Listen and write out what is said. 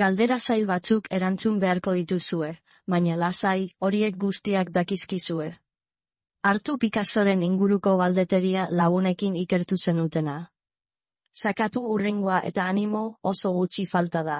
Galdera zail batzuk erantzun beharko dituzue, baina lasai horiek guztiak dakizkizue. Artu Picassoren inguruko galdeteria lagunekin ikertu zenutena. Sakatu urrengoa eta animo oso gutxi falta da.